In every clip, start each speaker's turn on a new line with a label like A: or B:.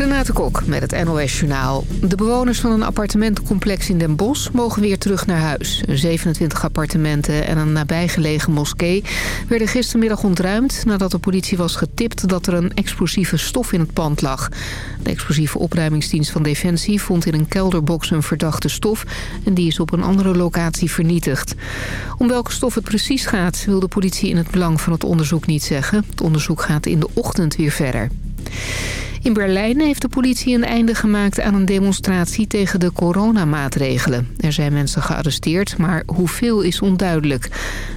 A: Renate Kok met het NOS Journaal. De bewoners van een appartementencomplex in Den Bosch mogen weer terug naar huis. 27 appartementen en een nabijgelegen moskee werden gistermiddag ontruimd... nadat de politie was getipt dat er een explosieve stof in het pand lag. De explosieve opruimingsdienst van Defensie vond in een kelderbox een verdachte stof... en die is op een andere locatie vernietigd. Om welke stof het precies gaat wil de politie in het belang van het onderzoek niet zeggen. Het onderzoek gaat in de ochtend weer verder. In Berlijn heeft de politie een einde gemaakt aan een demonstratie tegen de coronamaatregelen. Er zijn mensen gearresteerd, maar hoeveel is onduidelijk.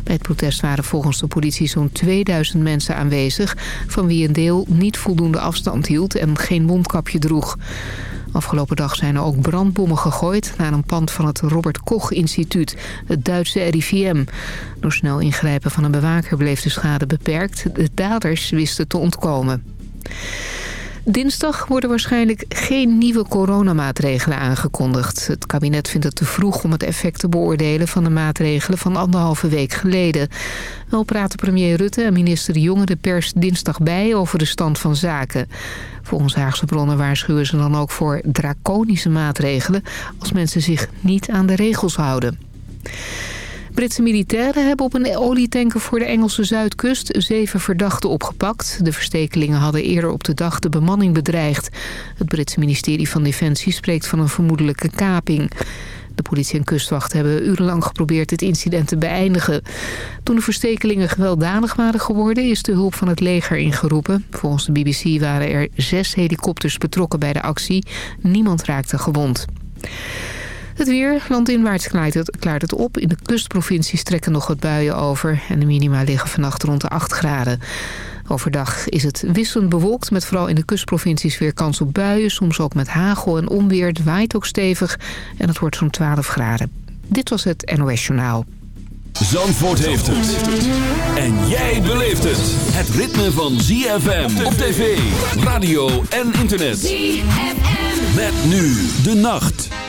A: Bij het protest waren volgens de politie zo'n 2000 mensen aanwezig... van wie een deel niet voldoende afstand hield en geen mondkapje droeg. Afgelopen dag zijn er ook brandbommen gegooid naar een pand van het Robert Koch Instituut, het Duitse RIVM. Door snel ingrijpen van een bewaker bleef de schade beperkt. De daders wisten te ontkomen. Dinsdag worden waarschijnlijk geen nieuwe coronamaatregelen aangekondigd. Het kabinet vindt het te vroeg om het effect te beoordelen van de maatregelen van anderhalve week geleden. Wel praten premier Rutte en minister De Jonge de pers dinsdag bij over de stand van zaken. Volgens Haagse bronnen waarschuwen ze dan ook voor draconische maatregelen als mensen zich niet aan de regels houden. Britse militairen hebben op een olietanker voor de Engelse zuidkust zeven verdachten opgepakt. De verstekelingen hadden eerder op de dag de bemanning bedreigd. Het Britse ministerie van Defensie spreekt van een vermoedelijke kaping. De politie en kustwacht hebben urenlang geprobeerd dit incident te beëindigen. Toen de verstekelingen gewelddadig waren geworden is de hulp van het leger ingeroepen. Volgens de BBC waren er zes helikopters betrokken bij de actie. Niemand raakte gewond. Het weer, landinwaarts klaart het, klaart het op. In de kustprovincies trekken nog wat buien over. En de minima liggen vannacht rond de 8 graden. Overdag is het wisselend bewolkt met vooral in de kustprovincies weer kans op buien. Soms ook met hagel en onweer. Het waait ook stevig en het wordt zo'n 12 graden. Dit was het NOS Journaal.
B: Zandvoort heeft het. En jij beleeft het. Het ritme van ZFM op tv, radio en internet. ZFM. Met nu de nacht.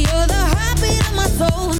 C: You're the heartbeat of my soul.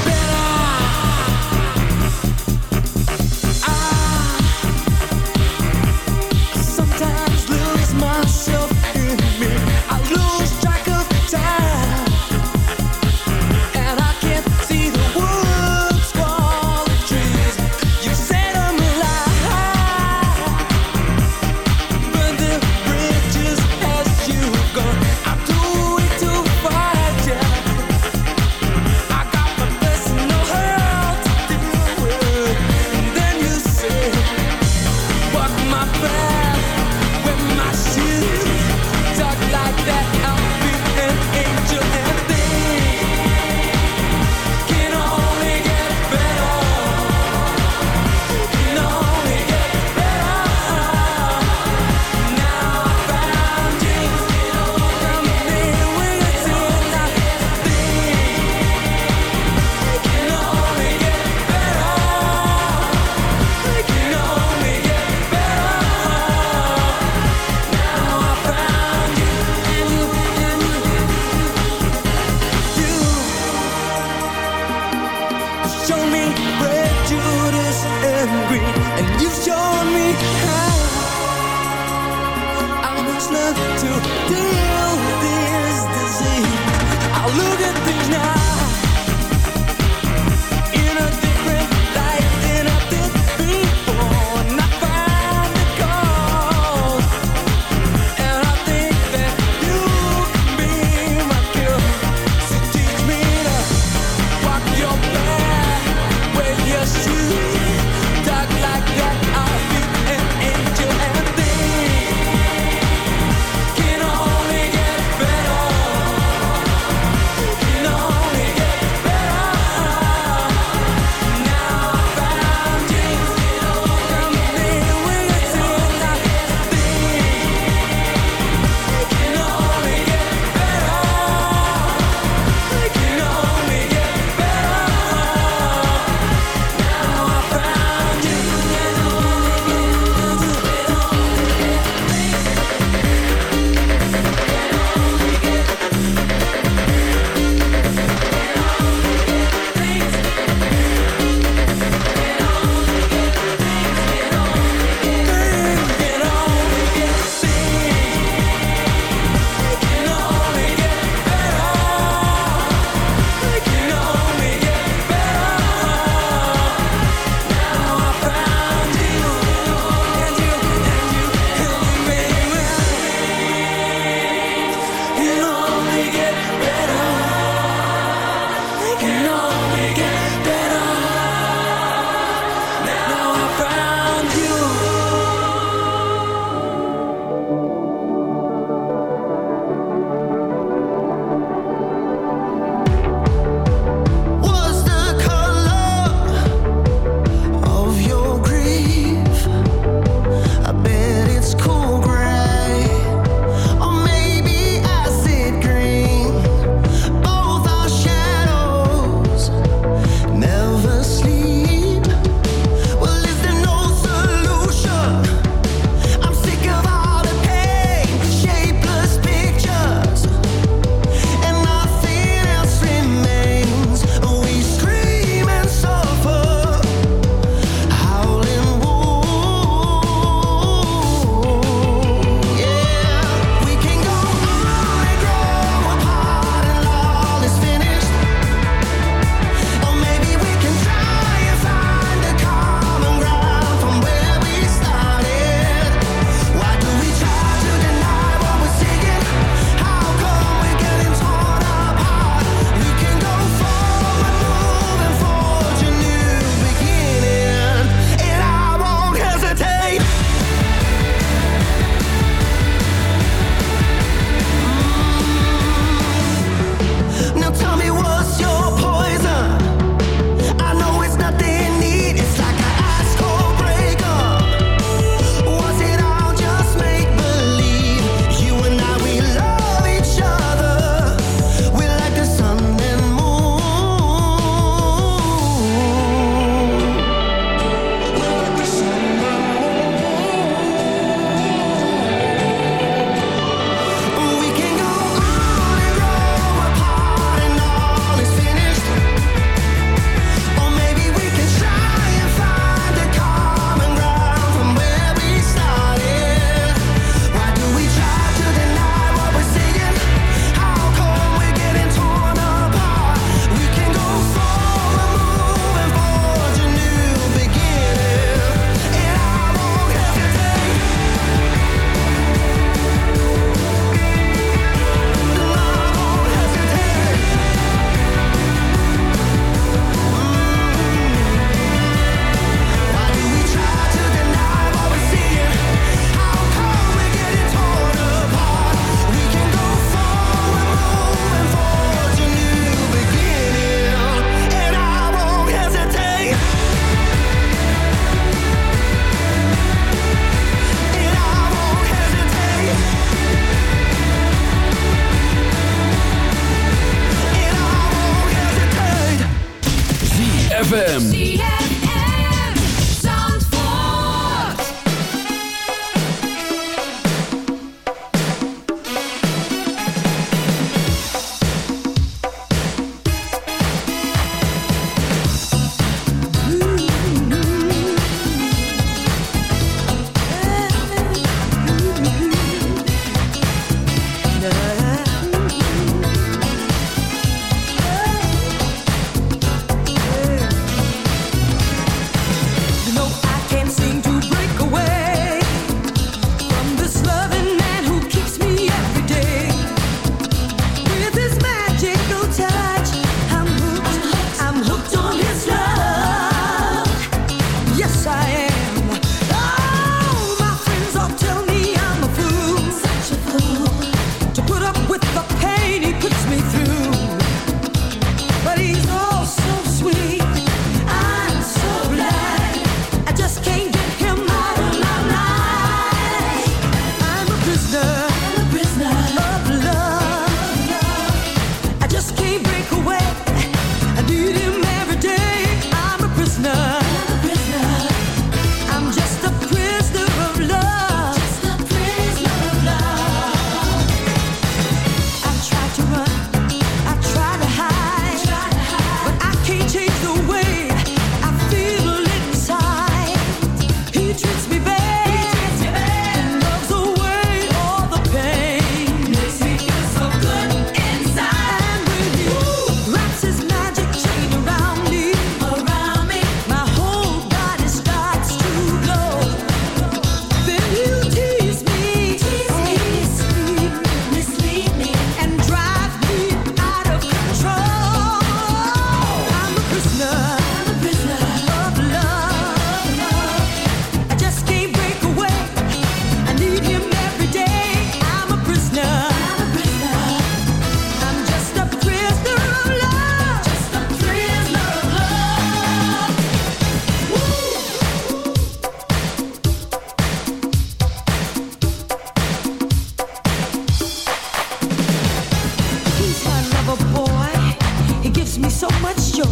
D: joy.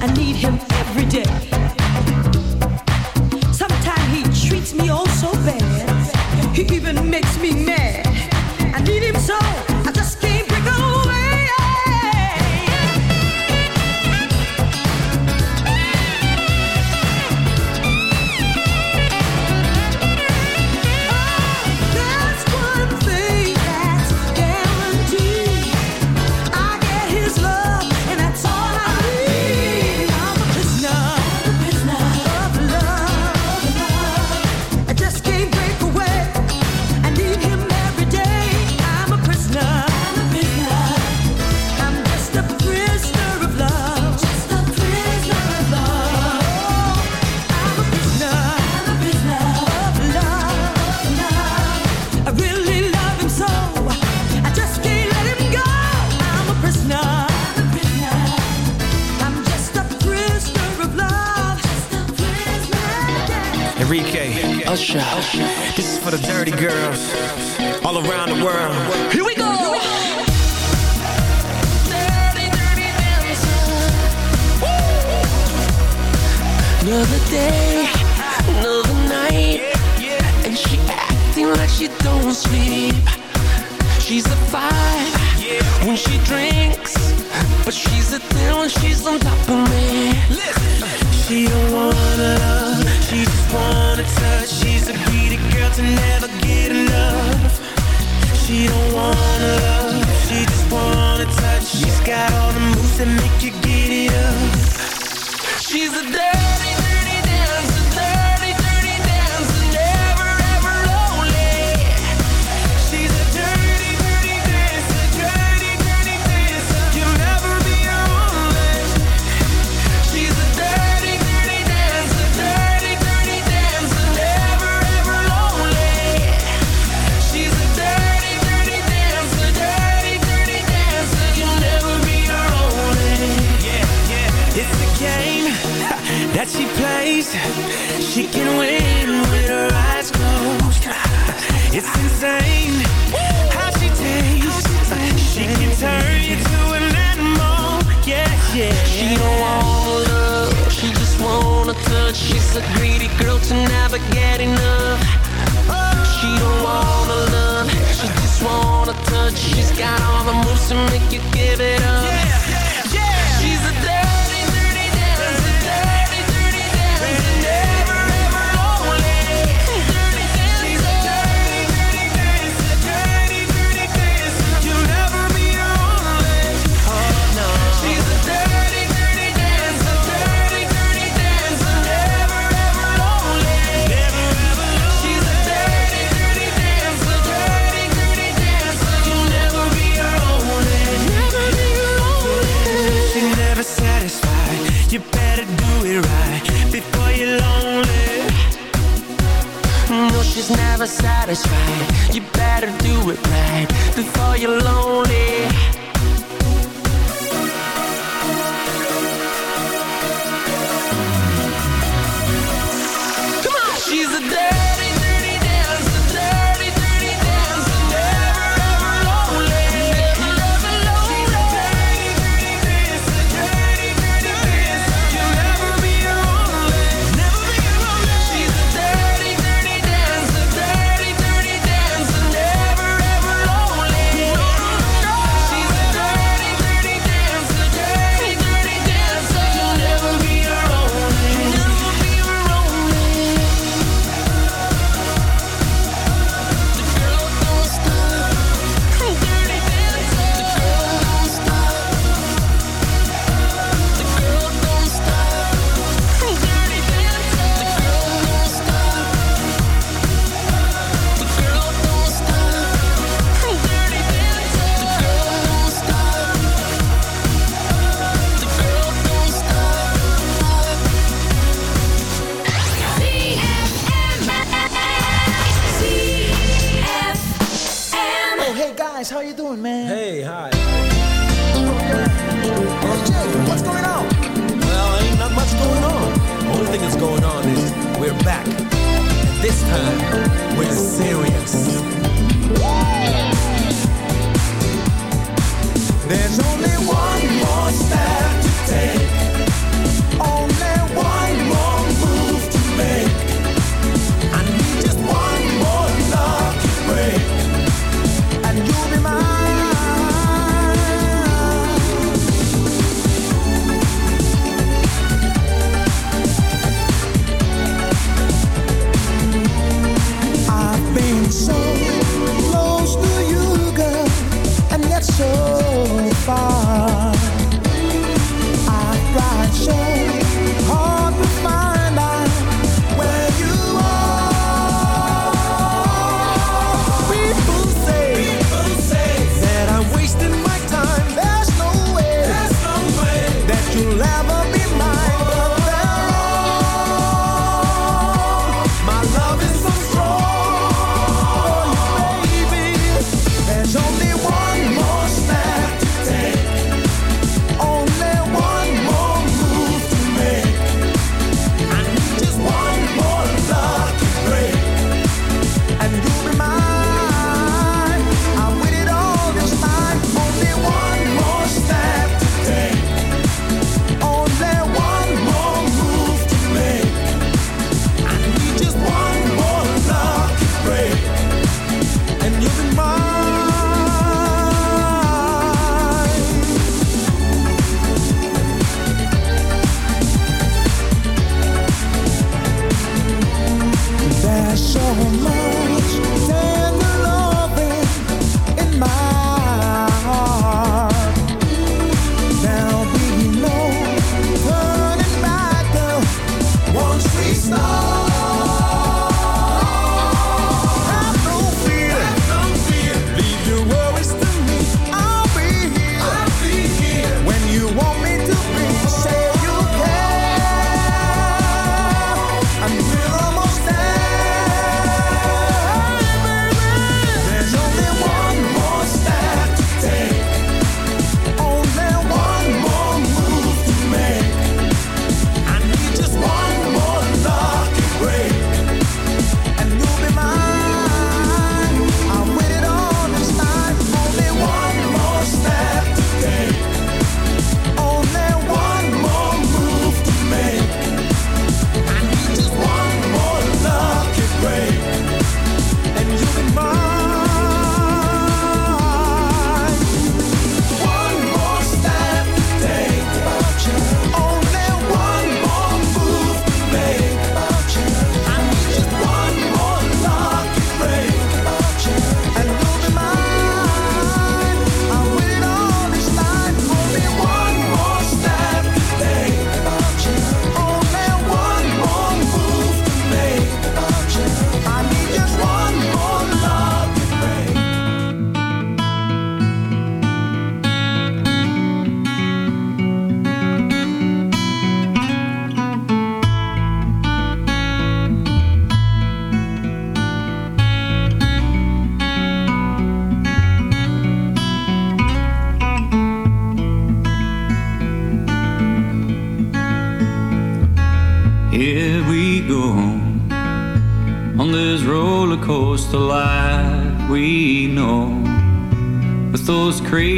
D: I need him every day.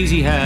D: days he had.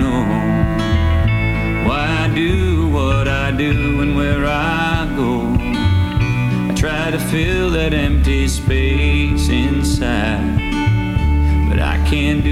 E: fill that empty space inside. But I can't do